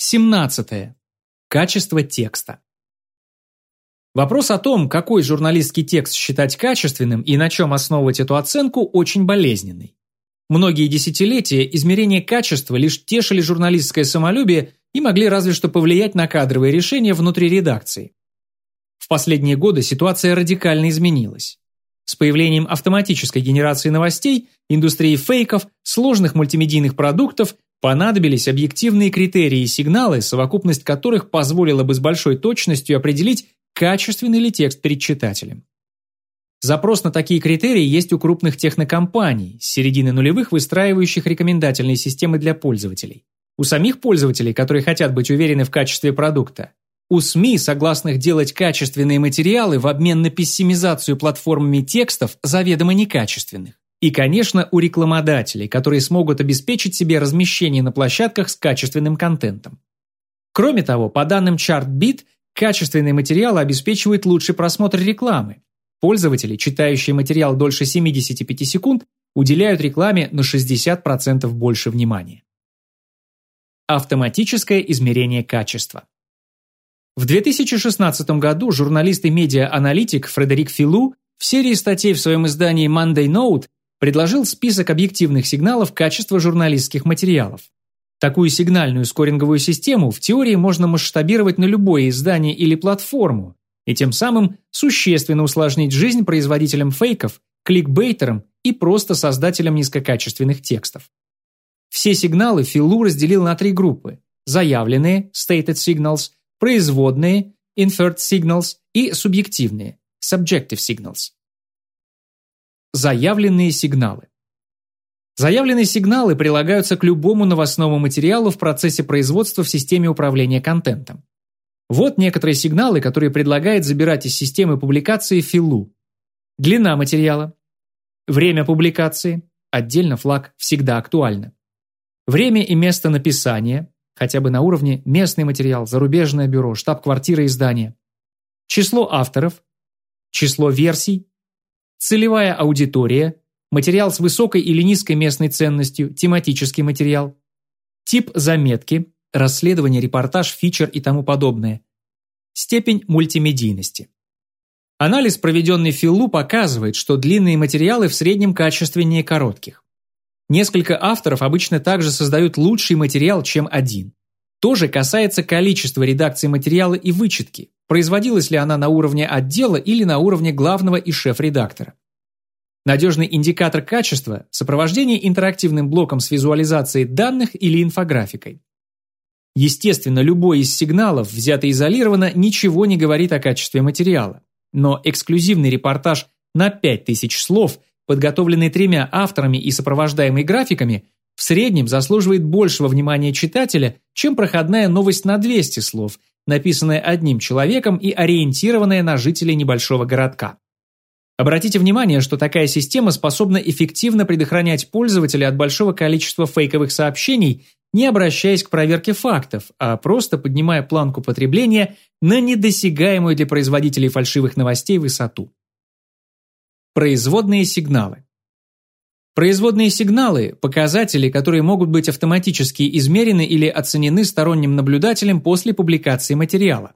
17. Качество текста. Вопрос о том, какой журналистский текст считать качественным и на чем основывать эту оценку, очень болезненный. Многие десятилетия измерения качества лишь тешили журналистское самолюбие и могли разве что повлиять на кадровые решения внутри редакции. В последние годы ситуация радикально изменилась. С появлением автоматической генерации новостей, индустрии фейков, сложных мультимедийных продуктов понадобились объективные критерии и сигналы, совокупность которых позволила бы с большой точностью определить, качественный ли текст перед читателем. Запрос на такие критерии есть у крупных технокомпаний, с середины нулевых выстраивающих рекомендательные системы для пользователей. У самих пользователей, которые хотят быть уверены в качестве продукта, у СМИ, согласных делать качественные материалы в обмен на пессимизацию платформами текстов, заведомо некачественных. И, конечно, у рекламодателей, которые смогут обеспечить себе размещение на площадках с качественным контентом. Кроме того, по данным ChartBeat, качественные материалы обеспечивают лучший просмотр рекламы. Пользователи, читающие материал дольше 75 секунд, уделяют рекламе на 60% больше внимания. Автоматическое измерение качества. В 2016 году журналист и медиа-аналитик Фредерик Филу в серии статей в своем издании Monday Note предложил список объективных сигналов качества журналистских материалов. Такую сигнальную скоринговую систему в теории можно масштабировать на любое издание или платформу, и тем самым существенно усложнить жизнь производителям фейков, кликбейтерам и просто создателям низкокачественных текстов. Все сигналы Филу разделил на три группы – заявленные, stated signals, производные, inferred signals и субъективные, subjective signals. Заявленные сигналы. Заявленные сигналы прилагаются к любому новостному материалу в процессе производства в системе управления контентом. Вот некоторые сигналы, которые предлагает забирать из системы публикации Филу. Длина материала. Время публикации. Отдельно флаг всегда актуально. Время и место написания хотя бы на уровне местный материал, зарубежное бюро, штаб-квартира издания. Число авторов, число версий, целевая аудитория, материал с высокой или низкой местной ценностью, тематический материал, тип заметки, расследование, репортаж, фичер и тому подобное, степень мультимедийности. Анализ, проведенный Филлу, показывает, что длинные материалы в среднем качественнее коротких. Несколько авторов обычно также создают лучший материал, чем один. То же касается количества редакции материала и вычетки, производилась ли она на уровне отдела или на уровне главного и шеф-редактора. Надежный индикатор качества – сопровождение интерактивным блоком с визуализацией данных или инфографикой. Естественно, любой из сигналов, взятый изолированно, ничего не говорит о качестве материала. Но эксклюзивный репортаж на 5000 слов подготовленный тремя авторами и сопровождаемый графиками, в среднем заслуживает большего внимания читателя, чем проходная новость на 200 слов, написанная одним человеком и ориентированная на жителей небольшого городка. Обратите внимание, что такая система способна эффективно предохранять пользователя от большого количества фейковых сообщений, не обращаясь к проверке фактов, а просто поднимая планку потребления на недосягаемую для производителей фальшивых новостей высоту. Производные сигналы. Производные сигналы – показатели, которые могут быть автоматически измерены или оценены сторонним наблюдателем после публикации материала.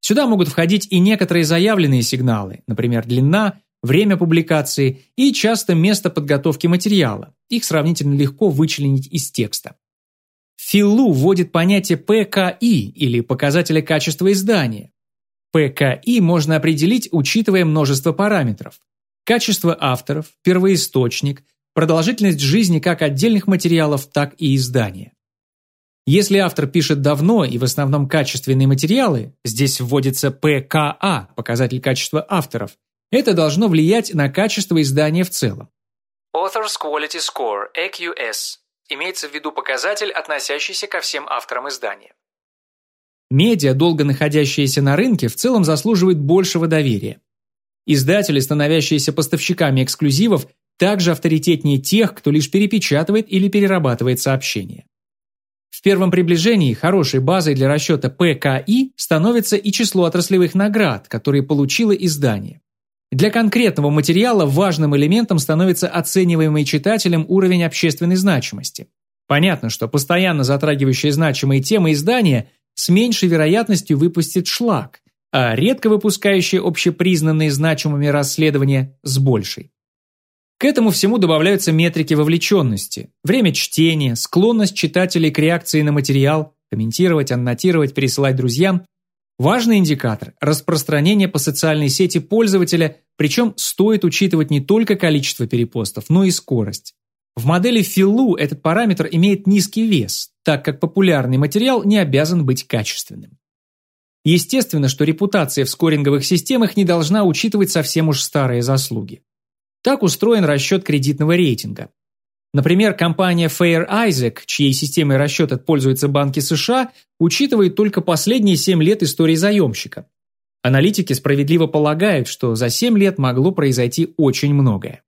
Сюда могут входить и некоторые заявленные сигналы, например, длина, время публикации и часто место подготовки материала. Их сравнительно легко вычленить из текста. Филлу вводит понятие ПКИ или показателя качества издания. ПКИ можно определить, учитывая множество параметров качество авторов, первоисточник, продолжительность жизни как отдельных материалов, так и издания. Если автор пишет давно и в основном качественные материалы, здесь вводится ПКА, показатель качества авторов, это должно влиять на качество издания в целом. Authors Quality Score, AQS, имеется в виду показатель, относящийся ко всем авторам издания. Медиа, долго находящиеся на рынке, в целом заслуживают большего доверия. Издатели, становящиеся поставщиками эксклюзивов, также авторитетнее тех, кто лишь перепечатывает или перерабатывает сообщения. В первом приближении хорошей базой для расчета ПКИ становится и число отраслевых наград, которые получило издание. Для конкретного материала важным элементом становится оцениваемый читателем уровень общественной значимости. Понятно, что постоянно затрагивающие значимые темы издания с меньшей вероятностью выпустит шлак, а редко выпускающие общепризнанные значимыми расследования с большей. К этому всему добавляются метрики вовлеченности, время чтения, склонность читателей к реакции на материал, комментировать, аннотировать, пересылать друзьям. Важный индикатор – распространение по социальной сети пользователя, причем стоит учитывать не только количество перепостов, но и скорость. В модели Филлу этот параметр имеет низкий вес, так как популярный материал не обязан быть качественным. Естественно, что репутация в скоринговых системах не должна учитывать совсем уж старые заслуги. Так устроен расчет кредитного рейтинга. Например, компания Fair Isaac, чьей системой расчета пользуются банки США, учитывает только последние 7 лет истории заемщика. Аналитики справедливо полагают, что за 7 лет могло произойти очень многое.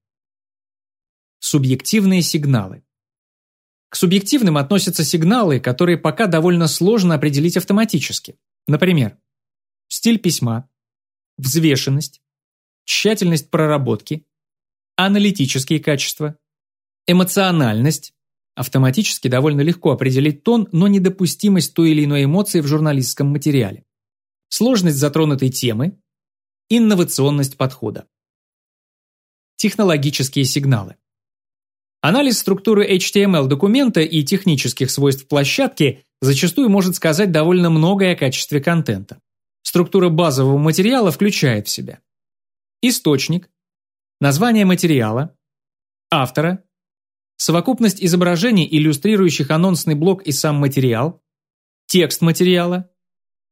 Субъективные сигналы. К субъективным относятся сигналы, которые пока довольно сложно определить автоматически. Например, стиль письма, взвешенность, тщательность проработки, аналитические качества, эмоциональность. Автоматически довольно легко определить тон, но недопустимость той или иной эмоции в журналистском материале. Сложность затронутой темы, инновационность подхода. Технологические сигналы. Анализ структуры HTML документа и технических свойств площадки зачастую может сказать довольно многое о качестве контента. Структура базового материала включает в себя источник, название материала, автора, совокупность изображений, иллюстрирующих анонсный блок и сам материал, текст материала,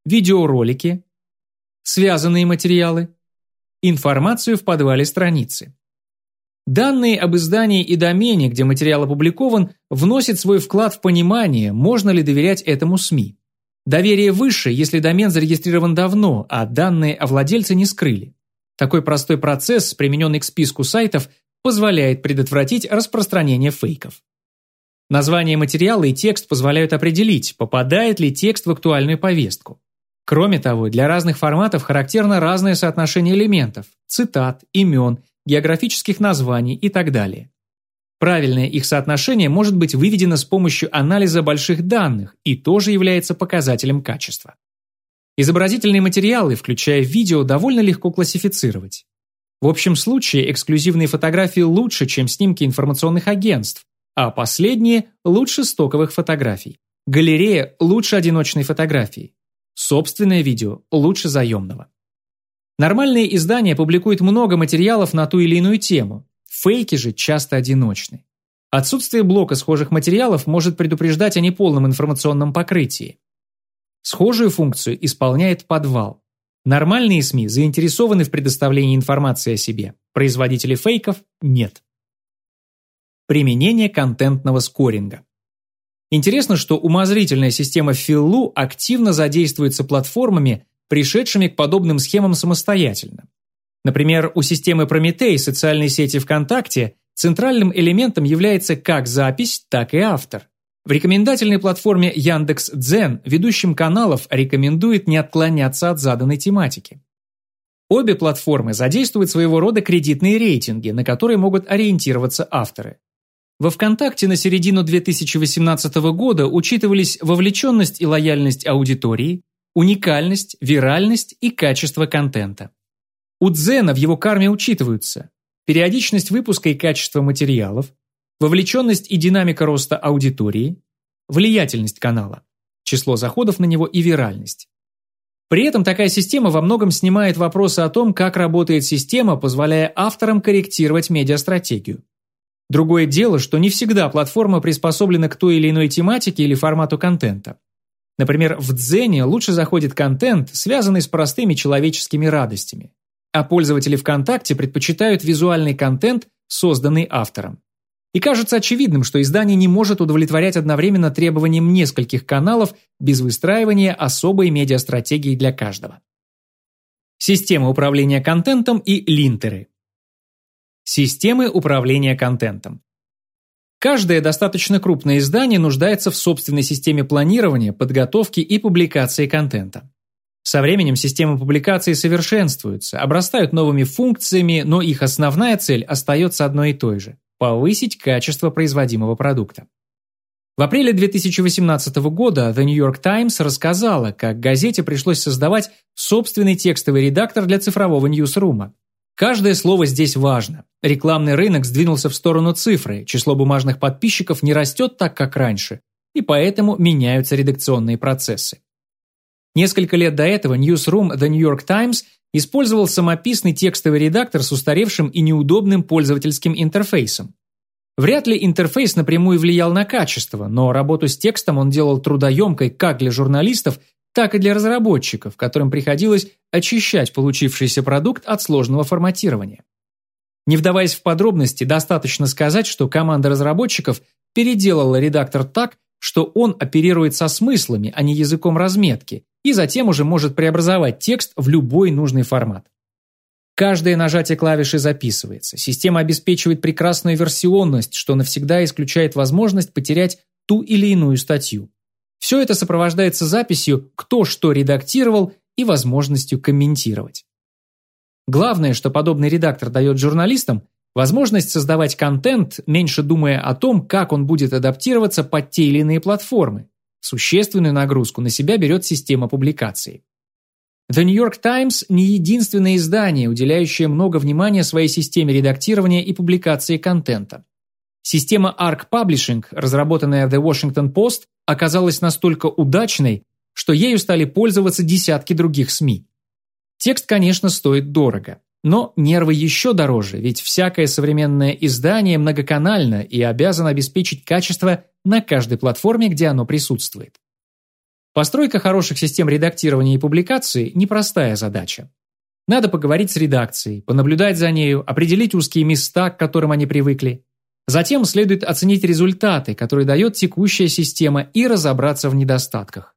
видеоролики, связанные материалы, информацию в подвале страницы. Данные об издании и домене, где материал опубликован, вносят свой вклад в понимание, можно ли доверять этому СМИ. Доверие выше, если домен зарегистрирован давно, а данные о владельце не скрыли. Такой простой процесс, примененный к списку сайтов, позволяет предотвратить распространение фейков. Название материала и текст позволяют определить, попадает ли текст в актуальную повестку. Кроме того, для разных форматов характерно разное соотношение элементов, цитат, имен географических названий и так далее. Правильное их соотношение может быть выведено с помощью анализа больших данных и тоже является показателем качества. Изобразительные материалы, включая видео, довольно легко классифицировать. В общем случае эксклюзивные фотографии лучше, чем снимки информационных агентств, а последние лучше стоковых фотографий. Галерея лучше одиночной фотографии. Собственное видео лучше заемного. Нормальные издания публикуют много материалов на ту или иную тему. Фейки же часто одиночны. Отсутствие блока схожих материалов может предупреждать о неполном информационном покрытии. Схожую функцию исполняет подвал. Нормальные СМИ заинтересованы в предоставлении информации о себе. Производители фейков – нет. Применение контентного скоринга. Интересно, что умозрительная система Филлу активно задействуется платформами, пришедшими к подобным схемам самостоятельно. Например, у системы Прометей социальной сети ВКонтакте центральным элементом является как запись, так и автор. В рекомендательной платформе Яндекс.Дзен ведущим каналов рекомендует не отклоняться от заданной тематики. Обе платформы задействуют своего рода кредитные рейтинги, на которые могут ориентироваться авторы. Во ВКонтакте на середину 2018 года учитывались вовлеченность и лояльность аудитории, уникальность, виральность и качество контента. У Дзена в его карме учитываются периодичность выпуска и качество материалов, вовлеченность и динамика роста аудитории, влиятельность канала, число заходов на него и виральность. При этом такая система во многом снимает вопросы о том, как работает система, позволяя авторам корректировать медиастратегию. Другое дело, что не всегда платформа приспособлена к той или иной тематике или формату контента. Например, в Дзене лучше заходит контент, связанный с простыми человеческими радостями. А пользователи ВКонтакте предпочитают визуальный контент, созданный автором. И кажется очевидным, что издание не может удовлетворять одновременно требованиям нескольких каналов без выстраивания особой медиастратегии для каждого. Система управления контентом и линтеры. Системы управления контентом. Каждое достаточно крупное издание нуждается в собственной системе планирования, подготовки и публикации контента. Со временем системы публикации совершенствуются, обрастают новыми функциями, но их основная цель остается одной и той же – повысить качество производимого продукта. В апреле 2018 года The New York Times рассказала, как газете пришлось создавать собственный текстовый редактор для цифрового ньюсрума. Каждое слово здесь важно. Рекламный рынок сдвинулся в сторону цифры, число бумажных подписчиков не растет так, как раньше, и поэтому меняются редакционные процессы. Несколько лет до этого Newsroom The New York Times использовал самописный текстовый редактор с устаревшим и неудобным пользовательским интерфейсом. Вряд ли интерфейс напрямую влиял на качество, но работу с текстом он делал трудоемкой как для журналистов, так и для разработчиков, которым приходилось очищать получившийся продукт от сложного форматирования. Не вдаваясь в подробности, достаточно сказать, что команда разработчиков переделала редактор так, что он оперирует со смыслами, а не языком разметки, и затем уже может преобразовать текст в любой нужный формат. Каждое нажатие клавиши записывается. Система обеспечивает прекрасную версионность, что навсегда исключает возможность потерять ту или иную статью. Все это сопровождается записью, кто что редактировал и возможностью комментировать. Главное, что подобный редактор дает журналистам, возможность создавать контент, меньше думая о том, как он будет адаптироваться под те или иные платформы. Существенную нагрузку на себя берет система публикации. The New York Times не единственное издание, уделяющее много внимания своей системе редактирования и публикации контента. Система Arc Publishing, разработанная The Washington Post, оказалась настолько удачной, что ею стали пользоваться десятки других СМИ. Текст, конечно, стоит дорого, но нервы еще дороже, ведь всякое современное издание многоканально и обязано обеспечить качество на каждой платформе, где оно присутствует. Постройка хороших систем редактирования и публикации – непростая задача. Надо поговорить с редакцией, понаблюдать за нею, определить узкие места, к которым они привыкли. Затем следует оценить результаты, которые дает текущая система, и разобраться в недостатках.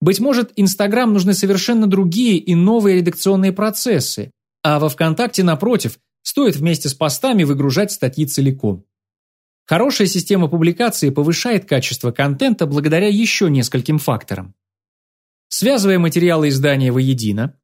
Быть может, Инстаграм нужны совершенно другие и новые редакционные процессы, а во ВКонтакте, напротив, стоит вместе с постами выгружать статьи целиком. Хорошая система публикации повышает качество контента благодаря еще нескольким факторам. Связывая материалы издания воедино,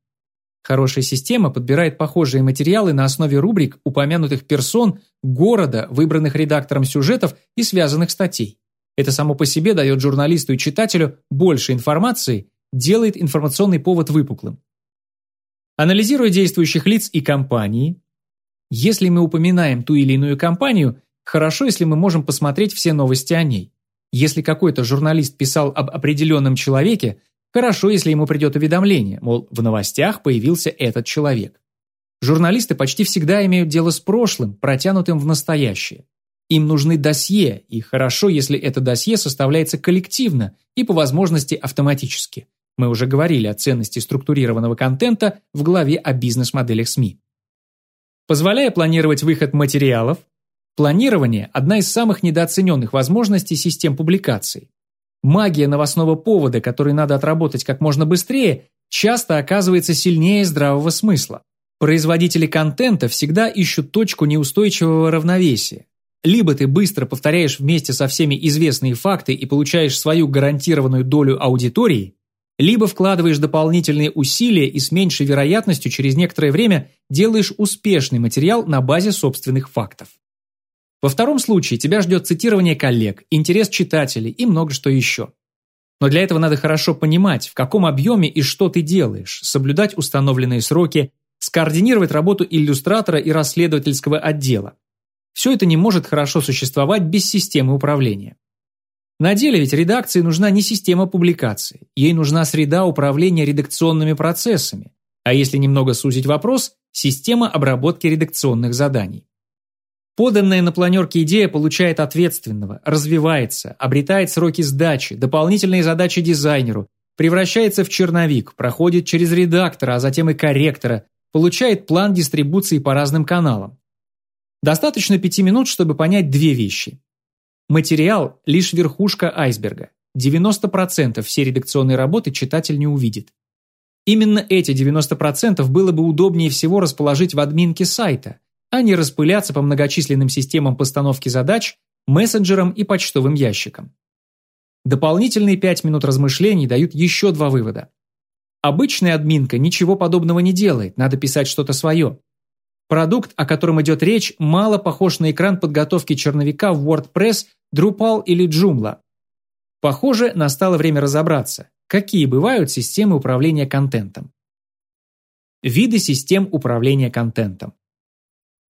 хорошая система подбирает похожие материалы на основе рубрик упомянутых персон, города, выбранных редактором сюжетов и связанных статей. Это само по себе дает журналисту и читателю больше информации, делает информационный повод выпуклым. Анализируя действующих лиц и компании, если мы упоминаем ту или иную компанию, хорошо, если мы можем посмотреть все новости о ней. Если какой-то журналист писал об определенном человеке, Хорошо, если ему придет уведомление, мол, в новостях появился этот человек. Журналисты почти всегда имеют дело с прошлым, протянутым в настоящее. Им нужны досье, и хорошо, если это досье составляется коллективно и по возможности автоматически. Мы уже говорили о ценности структурированного контента в главе о бизнес-моделях СМИ. Позволяя планировать выход материалов, планирование – одна из самых недооцененных возможностей систем публикаций. Магия новостного повода, который надо отработать как можно быстрее, часто оказывается сильнее здравого смысла. Производители контента всегда ищут точку неустойчивого равновесия. Либо ты быстро повторяешь вместе со всеми известные факты и получаешь свою гарантированную долю аудитории, либо вкладываешь дополнительные усилия и с меньшей вероятностью через некоторое время делаешь успешный материал на базе собственных фактов. Во втором случае тебя ждет цитирование коллег, интерес читателей и много что еще. Но для этого надо хорошо понимать, в каком объеме и что ты делаешь, соблюдать установленные сроки, скоординировать работу иллюстратора и расследовательского отдела. Все это не может хорошо существовать без системы управления. На деле ведь редакции нужна не система публикации, ей нужна среда управления редакционными процессами, а если немного сузить вопрос, система обработки редакционных заданий. Поданная на планерке идея получает ответственного, развивается, обретает сроки сдачи, дополнительные задачи дизайнеру, превращается в черновик, проходит через редактора, а затем и корректора, получает план дистрибуции по разным каналам. Достаточно пяти минут, чтобы понять две вещи. Материал – лишь верхушка айсберга. 90% всей редакционной работы читатель не увидит. Именно эти 90% было бы удобнее всего расположить в админке сайта – а не распыляться по многочисленным системам постановки задач, мессенджерам и почтовым ящикам. Дополнительные 5 минут размышлений дают еще два вывода. Обычная админка ничего подобного не делает, надо писать что-то свое. Продукт, о котором идет речь, мало похож на экран подготовки черновика в WordPress, Drupal или Joomla. Похоже, настало время разобраться, какие бывают системы управления контентом. Виды систем управления контентом.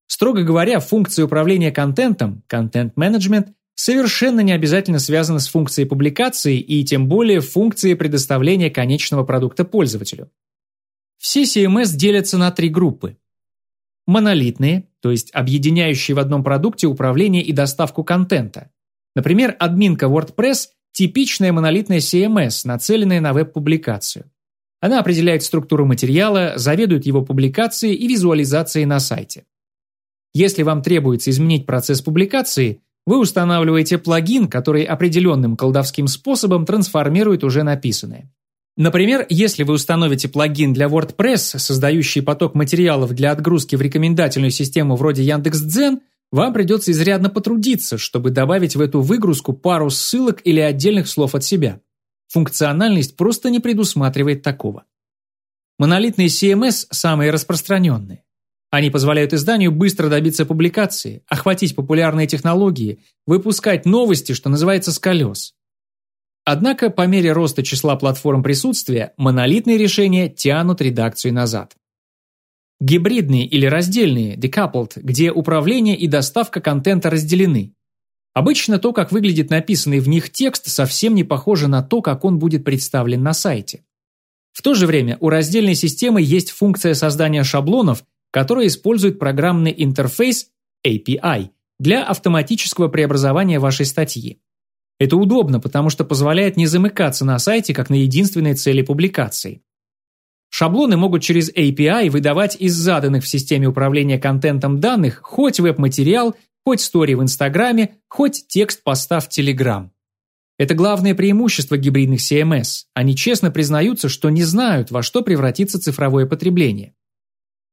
Строго говоря, функция управления контентом, контент-менеджмент, совершенно не обязательно связана с функцией публикации и тем более функцией предоставления конечного продукта пользователю. Все CMS делятся на три группы. Монолитные, то есть объединяющие в одном продукте управление и доставку контента. Например, админка WordPress – типичная монолитная CMS, нацеленная на веб-публикацию. Она определяет структуру материала, заведует его публикацией и визуализацией на сайте. Если вам требуется изменить процесс публикации, вы устанавливаете плагин, который определенным колдовским способом трансформирует уже написанное. Например, если вы установите плагин для WordPress, создающий поток материалов для отгрузки в рекомендательную систему вроде Яндекс.Дзен, вам придется изрядно потрудиться, чтобы добавить в эту выгрузку пару ссылок или отдельных слов от себя. Функциональность просто не предусматривает такого. Монолитные CMS самые распространенные. Они позволяют изданию быстро добиться публикации, охватить популярные технологии, выпускать новости, что называется, с колес. Однако по мере роста числа платформ присутствия монолитные решения тянут редакцию назад. Гибридные или раздельные, decoupled, где управление и доставка контента разделены. Обычно то, как выглядит написанный в них текст, совсем не похоже на то, как он будет представлен на сайте. В то же время у раздельной системы есть функция создания шаблонов, которая использует программный интерфейс API для автоматического преобразования вашей статьи. Это удобно, потому что позволяет не замыкаться на сайте как на единственной цели публикации. Шаблоны могут через API выдавать из заданных в системе управления контентом данных хоть веб-материал, хоть стори в Инстаграме, хоть текст поста в Telegram. Это главное преимущество гибридных CMS. Они честно признаются, что не знают, во что превратится цифровое потребление.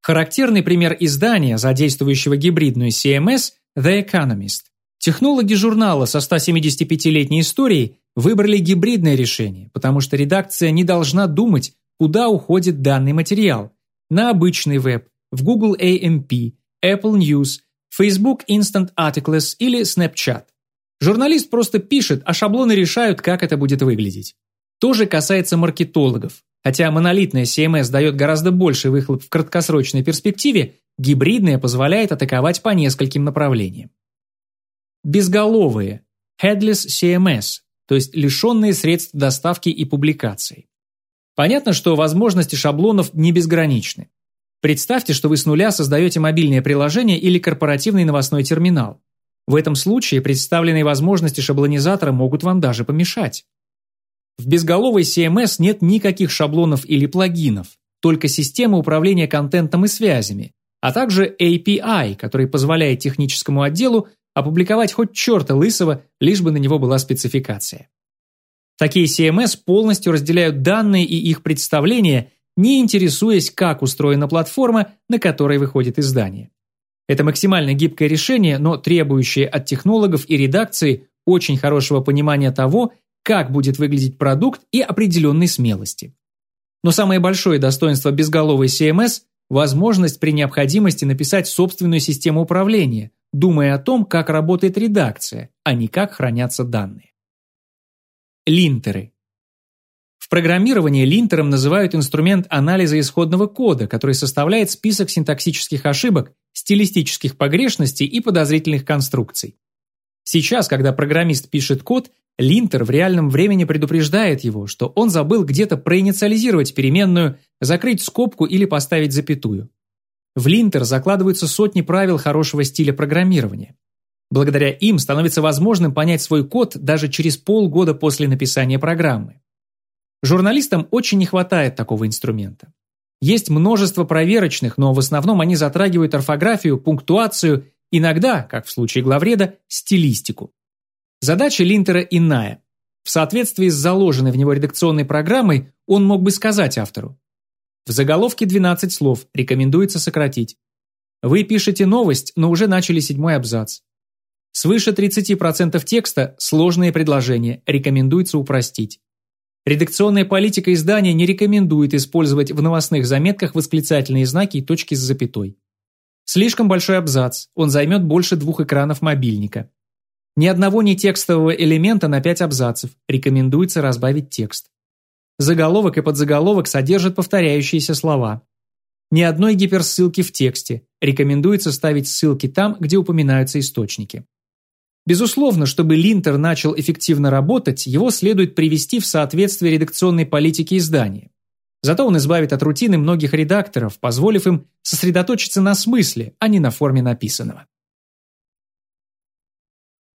Характерный пример издания, задействующего гибридную CMS – The Economist. Технологи журнала со 175-летней историей выбрали гибридное решение, потому что редакция не должна думать, куда уходит данный материал – на обычный веб, в Google AMP, Apple News, Facebook Instant Articles или Snapchat. Журналист просто пишет, а шаблоны решают, как это будет выглядеть. То же касается маркетологов. Хотя монолитная CMS дает гораздо больше выхлоп в краткосрочной перспективе, гибридная позволяет атаковать по нескольким направлениям. Безголовые – headless CMS, то есть лишенные средств доставки и публикации. Понятно, что возможности шаблонов не безграничны. Представьте, что вы с нуля создаете мобильное приложение или корпоративный новостной терминал. В этом случае представленные возможности шаблонизатора могут вам даже помешать. В безголовой CMS нет никаких шаблонов или плагинов, только система управления контентом и связями, а также API, который позволяет техническому отделу опубликовать хоть черта лысого, лишь бы на него была спецификация. Такие CMS полностью разделяют данные и их представления, не интересуясь, как устроена платформа, на которой выходит издание. Это максимально гибкое решение, но требующее от технологов и редакции очень хорошего понимания того, как будет выглядеть продукт и определенной смелости. Но самое большое достоинство безголовой CMS – возможность при необходимости написать собственную систему управления, думая о том, как работает редакция, а не как хранятся данные. Линтеры. В программировании линтером называют инструмент анализа исходного кода, который составляет список синтаксических ошибок, стилистических погрешностей и подозрительных конструкций. Сейчас, когда программист пишет код, линтер в реальном времени предупреждает его, что он забыл где-то проинициализировать переменную, закрыть скобку или поставить запятую. В линтер закладываются сотни правил хорошего стиля программирования. Благодаря им становится возможным понять свой код даже через полгода после написания программы. Журналистам очень не хватает такого инструмента. Есть множество проверочных, но в основном они затрагивают орфографию, пунктуацию, иногда, как в случае главреда, стилистику. Задача линтера иная. В соответствии с заложенной в него редакционной программой он мог бы сказать автору в заголовке 12 слов, рекомендуется сократить. Вы пишете новость, но уже начали седьмой абзац. Свыше 30% текста – сложные предложения, рекомендуется упростить. Редакционная политика издания не рекомендует использовать в новостных заметках восклицательные знаки и точки с запятой. Слишком большой абзац, он займет больше двух экранов мобильника. Ни одного нетекстового элемента на 5 абзацев. Рекомендуется разбавить текст. Заголовок и подзаголовок содержат повторяющиеся слова. Ни одной гиперссылки в тексте. Рекомендуется ставить ссылки там, где упоминаются источники. Безусловно, чтобы линтер начал эффективно работать, его следует привести в соответствие редакционной политики издания. Зато он избавит от рутины многих редакторов, позволив им сосредоточиться на смысле, а не на форме написанного.